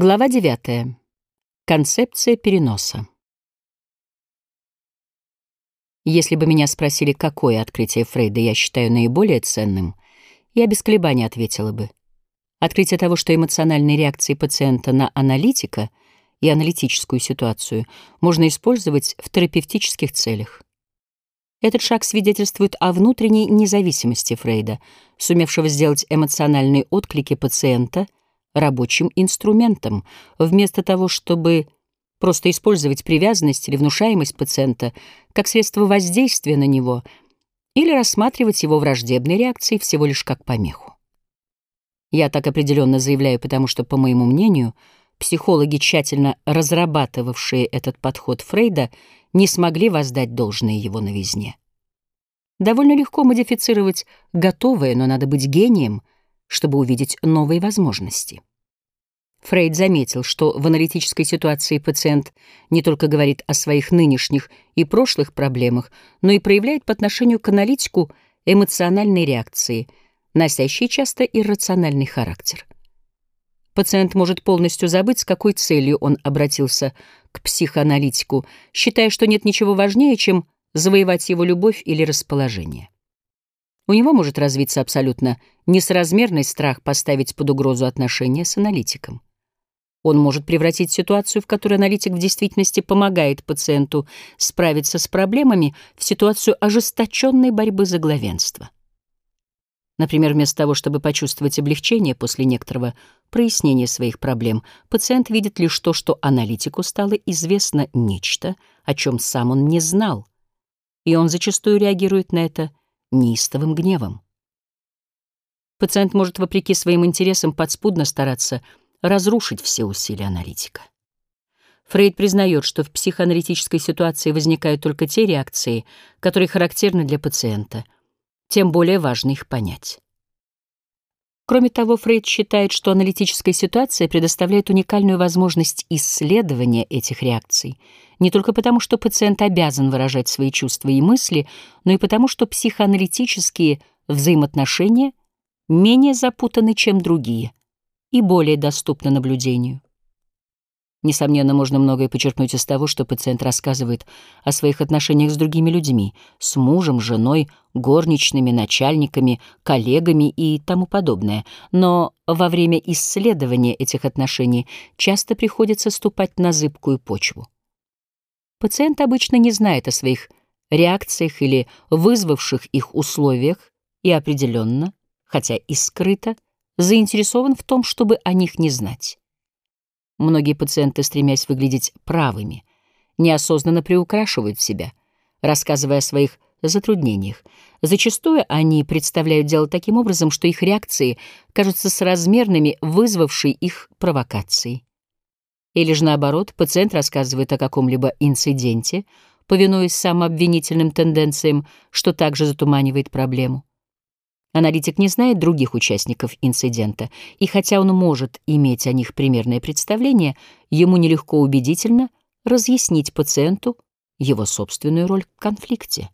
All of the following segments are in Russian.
Глава 9. Концепция переноса. Если бы меня спросили, какое открытие Фрейда я считаю наиболее ценным, я без колебаний ответила бы. Открытие того, что эмоциональные реакции пациента на аналитика и аналитическую ситуацию можно использовать в терапевтических целях. Этот шаг свидетельствует о внутренней независимости Фрейда, сумевшего сделать эмоциональные отклики пациента — рабочим инструментом, вместо того, чтобы просто использовать привязанность или внушаемость пациента как средство воздействия на него или рассматривать его враждебные реакции всего лишь как помеху. Я так определенно заявляю, потому что, по моему мнению, психологи, тщательно разрабатывавшие этот подход Фрейда, не смогли воздать должное его новизне. Довольно легко модифицировать готовое, но надо быть гением, чтобы увидеть новые возможности. Фрейд заметил, что в аналитической ситуации пациент не только говорит о своих нынешних и прошлых проблемах, но и проявляет по отношению к аналитику эмоциональные реакции, носящие часто иррациональный характер. Пациент может полностью забыть, с какой целью он обратился к психоаналитику, считая, что нет ничего важнее, чем завоевать его любовь или расположение. У него может развиться абсолютно несоразмерный страх поставить под угрозу отношения с аналитиком. Он может превратить ситуацию, в которой аналитик в действительности помогает пациенту справиться с проблемами, в ситуацию ожесточенной борьбы за главенство. Например, вместо того, чтобы почувствовать облегчение после некоторого прояснения своих проблем, пациент видит лишь то, что аналитику стало известно нечто, о чем сам он не знал, и он зачастую реагирует на это неистовым гневом. Пациент может, вопреки своим интересам, подспудно стараться разрушить все усилия аналитика. Фрейд признает, что в психоаналитической ситуации возникают только те реакции, которые характерны для пациента, тем более важно их понять. Кроме того, Фрейд считает, что аналитическая ситуация предоставляет уникальную возможность исследования этих реакций, не только потому, что пациент обязан выражать свои чувства и мысли, но и потому, что психоаналитические взаимоотношения менее запутаны, чем другие, и более доступна наблюдению. Несомненно, можно многое почерпнуть из того, что пациент рассказывает о своих отношениях с другими людьми, с мужем, женой, горничными, начальниками, коллегами и тому подобное. Но во время исследования этих отношений часто приходится ступать на зыбкую почву. Пациент обычно не знает о своих реакциях или вызвавших их условиях и определенно, хотя и скрыто, заинтересован в том, чтобы о них не знать. Многие пациенты, стремясь выглядеть правыми, неосознанно приукрашивают себя, рассказывая о своих затруднениях. Зачастую они представляют дело таким образом, что их реакции кажутся соразмерными вызвавшей их провокацией. Или же наоборот, пациент рассказывает о каком-либо инциденте, повинуясь самообвинительным тенденциям, что также затуманивает проблему. Аналитик не знает других участников инцидента, и хотя он может иметь о них примерное представление, ему нелегко убедительно разъяснить пациенту его собственную роль в конфликте.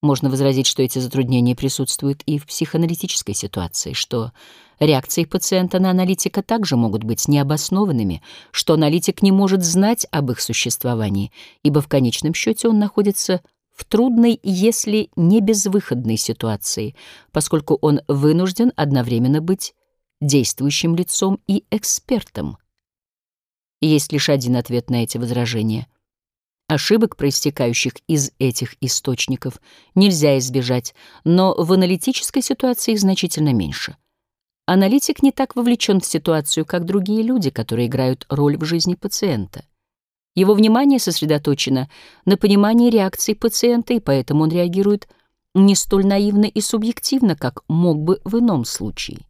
Можно возразить, что эти затруднения присутствуют и в психоаналитической ситуации, что реакции пациента на аналитика также могут быть необоснованными, что аналитик не может знать об их существовании, ибо в конечном счете он находится в трудной, если не безвыходной ситуации, поскольку он вынужден одновременно быть действующим лицом и экспертом. Есть лишь один ответ на эти возражения. Ошибок, проистекающих из этих источников, нельзя избежать, но в аналитической ситуации их значительно меньше. Аналитик не так вовлечен в ситуацию, как другие люди, которые играют роль в жизни пациента. Его внимание сосредоточено на понимании реакции пациента, и поэтому он реагирует не столь наивно и субъективно, как мог бы в ином случае.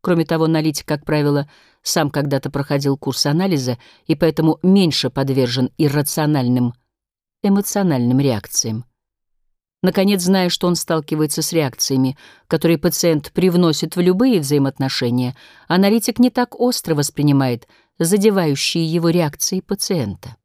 Кроме того, аналитик, как правило, сам когда-то проходил курс анализа и поэтому меньше подвержен иррациональным эмоциональным реакциям. Наконец, зная, что он сталкивается с реакциями, которые пациент привносит в любые взаимоотношения, аналитик не так остро воспринимает задевающие его реакции пациента.